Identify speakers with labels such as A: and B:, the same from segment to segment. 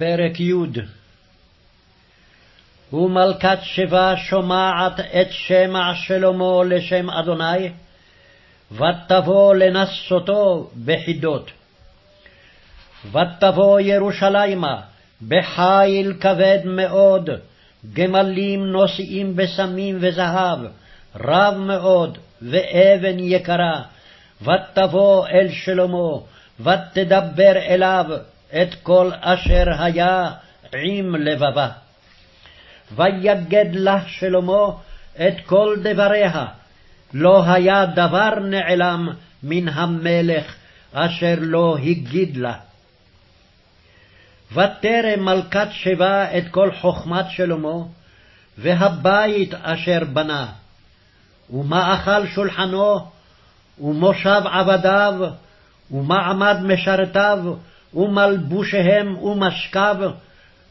A: פרק י ומלכת שבא שומעת את שמע שלמה לשם אדוני, ותבוא לנסותו בחידות. ותבוא ירושלימה בחיל כבד מאוד, גמלים נושאים בסמים וזהב, רב מאוד, ואבן יקרה, ותבוא אל שלמה, ותדבר אליו את כל אשר היה עם לבבה. ויגד לה שלמה את כל דבריה, לא היה דבר נעלם מן המלך אשר לא הגיד לה. ותרם מלכת שבא את כל חכמת שלמה, והבית אשר בנה, ומאכל שולחנו, ומושב עבדיו, ומעמד משרתיו, ומלבושיהם ומשכב,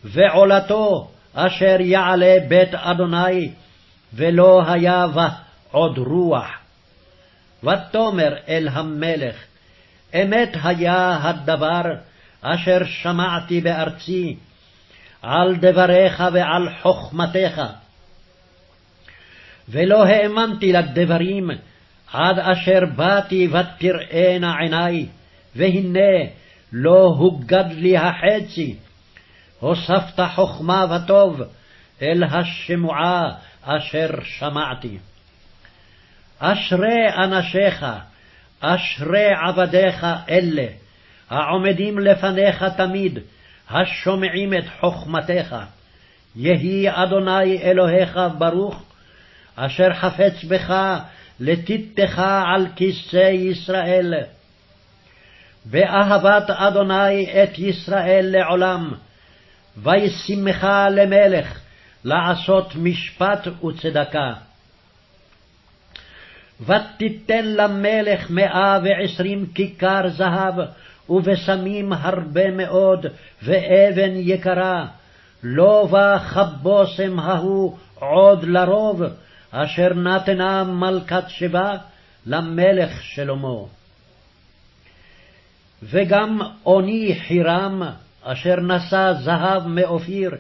A: ועולתו אשר יעלה בית אדוני, ולא היה בה עוד רוח. ותאמר אל המלך, אמת היה הדבר אשר שמעתי בארצי, על דבריך ועל חכמתך. ולא האמנתי לדברים, עד אשר באתי ותראינה עיני, והנה לא הוגד לי החצי. הוספת חכמה וטוב אל השמועה אשר שמעתי. אשרי אנשיך, אשרי עבדיך אלה, העומדים לפניך תמיד, השומעים את חכמתך. יהי אדוני אלוהיך ברוך, אשר חפץ בך לתיתך על כיסא ישראל. באהבת אדוני את ישראל לעולם, וישימך למלך, לעשות משפט וצדקה. ותיתן למלך מאה ועשרים כיכר זהב, ובשמים הרבה מאוד, ואבן יקרה. לא בא כבושם ההוא עוד לרוב, אשר נתנה מלכת שבא למלך שלמה. וגם עוני חירם, אשר נשא זהב מאופיר,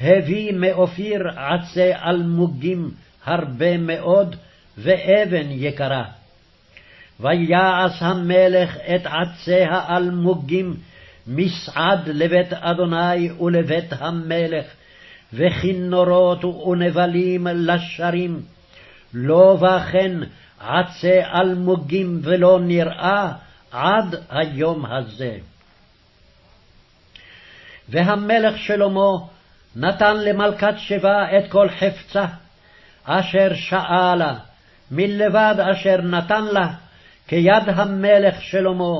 A: הביא מאופיר עצי אלמוגים הרבה מאוד, ואבן יקרה. ויעש המלך את עצי האלמוגים מסעד לבית אדוני ולבית המלך, וכינורות ונבלים לשרים. לא בכן עצי אלמוגים ולא נראה עד היום הזה. והמלך שלמה נתן למלכת שבא את כל חפצה, אשר שאלה, מלבד אשר נתן לה, כיד המלך שלמה,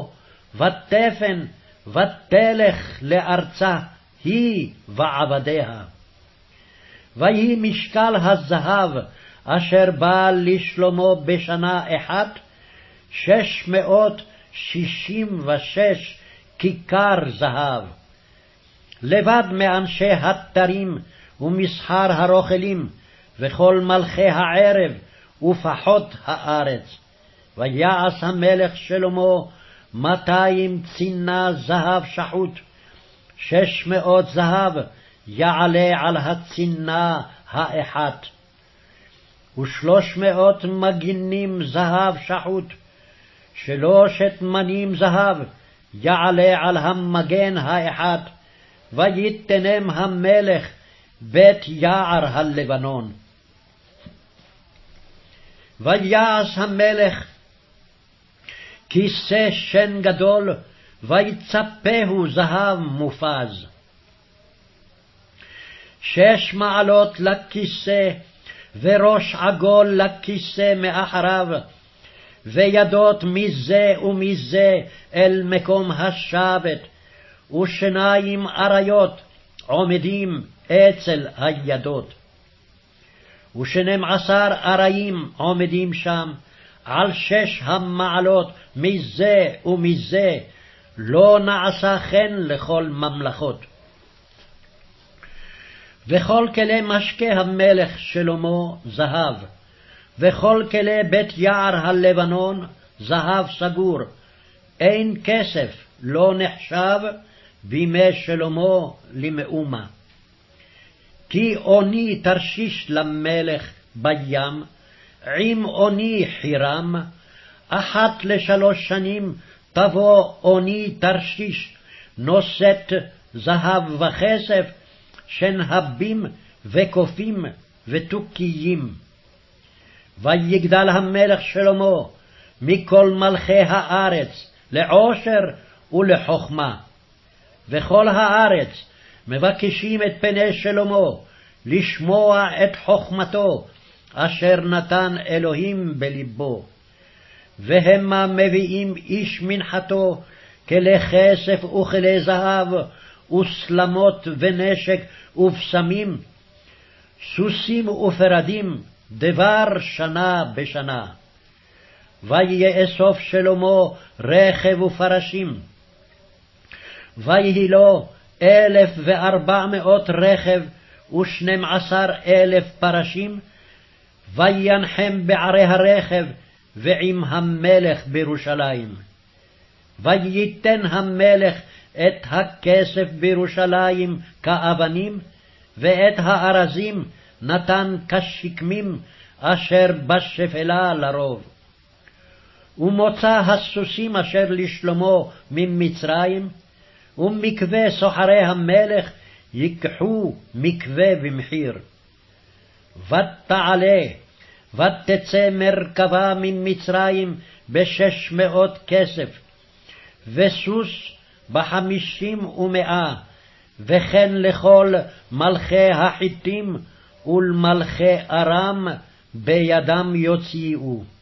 A: ותפן ותלך לארצה, היא ועבדיה. ויהי משקל הזהב אשר בא לשלמה בשנה אחת, שש מאות שישים ושש כיכר זהב. לבד מאנשי התרים ומסחר הרוכלים, וכל מלכי הערב ופחות הארץ. ויעש המלך שלמה מאתיים צינה זהב שחוט, שש מאות זהב יעלה על הצינה האחת, ושלוש מאות מגינים זהב שחוט, שלושת מנים זהב יעלה על המגן האחת, ויתנם המלך בית יער הלבנון. ויעש המלך כיסא שן גדול, ויצפהו זהב מופז. שש מעלות לכיסא, וראש עגול לכיסא מאחריו, וידות מזה ומזה אל מקום השבת, ושניים אריות עומדים אצל הידות. ושנים עשר אריים עומדים שם, על שש המעלות מזה ומזה, לא נעשה כן לכל ממלכות. וכל כלי משקה המלך שלמה זהב, וכל כלי בית יער הלבנון זהב סגור, אין כסף לא נחשב בימי שלמה למאומה. כי אוני תרשיש למלך בים, עם אוני חירם, אחת לשלוש שנים תבוא אוני תרשיש, נושאת זהב וכסף, שנהבים וקופים ותוכיים. ויגדל המלך שלמה מכל מלכי הארץ לעושר ולחכמה. וכל הארץ מבקשים את פני שלמה, לשמוע את חכמתו, אשר נתן אלוהים בלבו. והמה מביאים איש מנחתו, כלי כסף וכלי זהב, וסלמות ונשק ובשמים, סוסים ופרדים, דבר שנה בשנה. ויאסוף שלמה רכב ופרשים. ויהי לו אלף וארבע מאות רכב ושנים עשר אלף פרשים, וינחם בערי הרכב ועם המלך בירושלים. וייתן המלך את הכסף בירושלים כאבנים, ואת הארזים נתן כשקמים אשר בשפלה לרוב. ומוצא הסוסים אשר לשלמה ממצרים, ומקווה סוחרי המלך ייקחו מקווה במחיר. ותעלה, ותצא מרכבה ממצרים בשש מאות כסף, וסוס בחמישים ומאה, וכן לכל מלכי החיתים ולמלכי ארם בידם יוציאו.